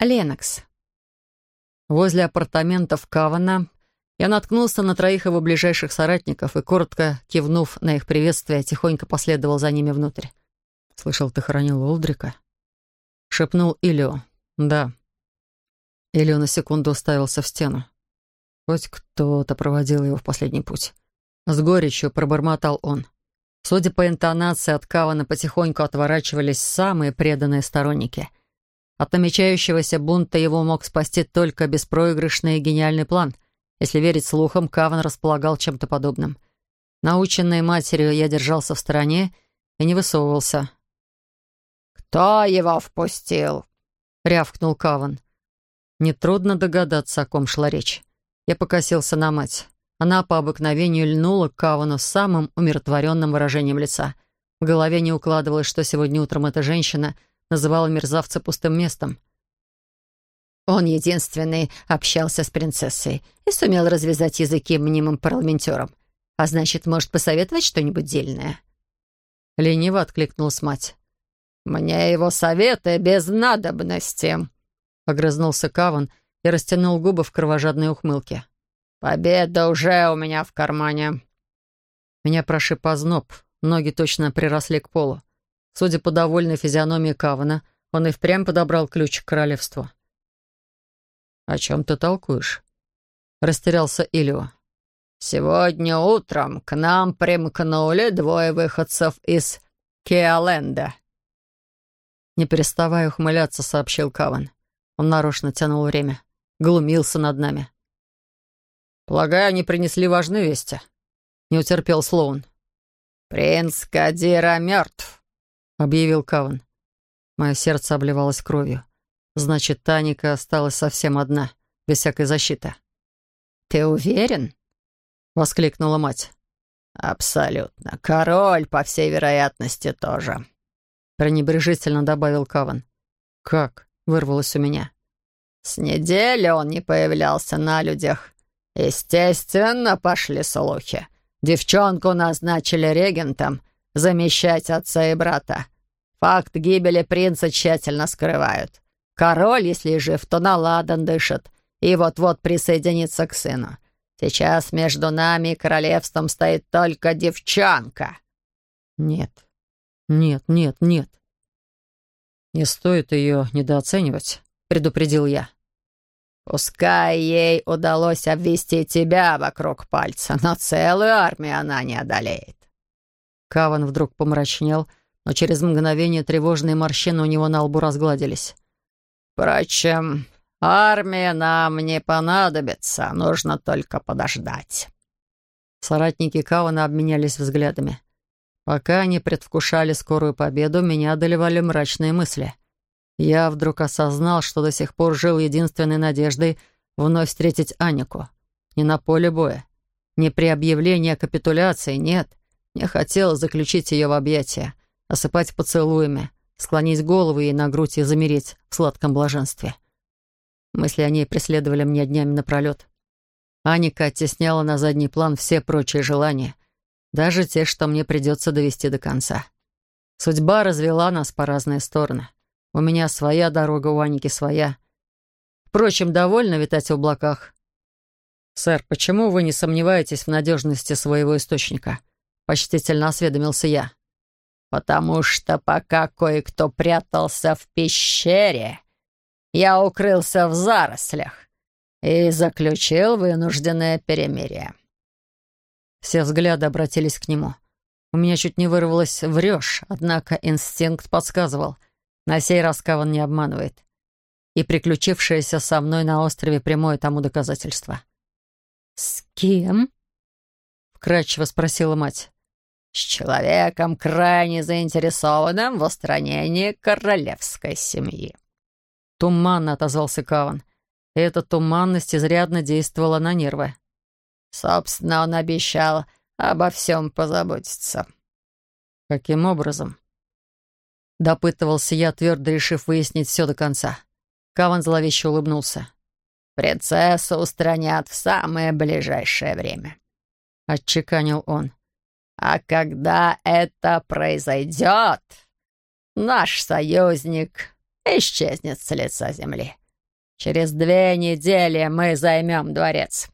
Ленокс. Возле апартаментов Кавана я наткнулся на троих его ближайших соратников и, коротко кивнув на их приветствие, тихонько последовал за ними внутрь. «Слышал, ты хоронил Олдрика?» — шепнул Илио. «Да». Илио на секунду уставился в стену. Хоть кто-то проводил его в последний путь. С горечью пробормотал он. Судя по интонации, от Кавана потихоньку отворачивались самые преданные сторонники. От намечающегося бунта его мог спасти только беспроигрышный и гениальный план. Если верить слухам, Каван располагал чем-то подобным. Наученный матерью, я держался в стороне и не высовывался. «Кто его впустил?» — рявкнул Каван. Нетрудно догадаться, о ком шла речь. Я покосился на мать. Она по обыкновению льнула к Кавану с самым умиротворенным выражением лица. В голове не укладывалось, что сегодня утром эта женщина называла мерзавца пустым местом. Он единственный общался с принцессой и сумел развязать языки мнимым парламентером. А значит, может посоветовать что-нибудь дельное. Лениво откликнулась мать. «Мне его советы без надобности», — огрызнулся Каван и растянул губы в кровожадной ухмылке. «Победа уже у меня в кармане». Меня прошиб озноб, ноги точно приросли к полу. Судя по довольной физиономии Кавана, он и впрямь подобрал ключ к королевству. «О чем ты толкуешь?» — растерялся Илио. «Сегодня утром к нам примкнули двое выходцев из Киаленда». Не переставая ухмыляться, сообщил Каван. Он нарочно тянул время, глумился над нами. «Полагаю, они принесли важные вести», — не утерпел Слоун. «Принц Кадира мертв», — объявил Каван. Мое сердце обливалось кровью. Значит, Таника осталась совсем одна, без всякой защиты. «Ты уверен?» — воскликнула мать. «Абсолютно. Король, по всей вероятности, тоже», — пренебрежительно добавил Каван. «Как?» — вырвалось у меня. «С недели он не появлялся на людях. Естественно, пошли слухи. Девчонку назначили регентом замещать отца и брата. Факт гибели принца тщательно скрывают. Король, если жив, то наладан дышит и вот-вот присоединится к сыну. Сейчас между нами и королевством стоит только девчонка. Нет, нет, нет, нет. Не стоит ее недооценивать, предупредил я. Пускай ей удалось обвести тебя вокруг пальца, но целую армию она не одолеет. Каван вдруг помрачнел, но через мгновение тревожные морщины у него на лбу разгладились. «Впрочем, армия нам не понадобится, нужно только подождать». Соратники Кавана обменялись взглядами. Пока они предвкушали скорую победу, меня одолевали мрачные мысли — я вдруг осознал, что до сих пор жил единственной надеждой вновь встретить Анику. Не на поле боя, не при объявлении о капитуляции, нет. Мне хотелось заключить ее в объятия, осыпать поцелуями, склонить голову ей на грудь и замереть в сладком блаженстве. Мысли о ней преследовали меня днями напролет. Аника оттесняла на задний план все прочие желания, даже те, что мне придется довести до конца. Судьба развела нас по разные стороны. У меня своя дорога, у Аники своя. Впрочем, довольно витать в облаках. «Сэр, почему вы не сомневаетесь в надежности своего источника?» Почтительно осведомился я. «Потому что пока кое-кто прятался в пещере, я укрылся в зарослях и заключил вынужденное перемирие». Все взгляды обратились к нему. У меня чуть не вырвалось «врешь», однако инстинкт подсказывал — на сей раз Каван не обманывает. И приключившееся со мной на острове прямое тому доказательство. «С кем?» — вкратчиво спросила мать. «С человеком, крайне заинтересованным в устранении королевской семьи». Туманно отозвался Каван. И эта туманность изрядно действовала на нервы. «Собственно, он обещал обо всем позаботиться». «Каким образом?» Допытывался я, твердо решив выяснить все до конца. Каван зловеще улыбнулся. «Принцессу устранят в самое ближайшее время», — отчеканил он. «А когда это произойдет, наш союзник исчезнет с лица земли. Через две недели мы займем дворец.